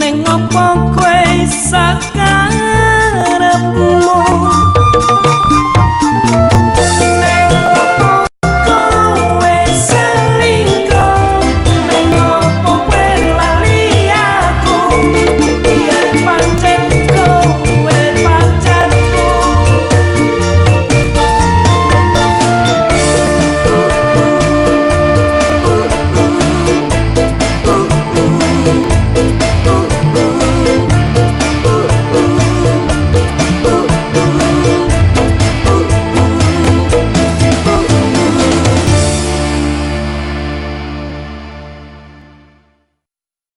neng opo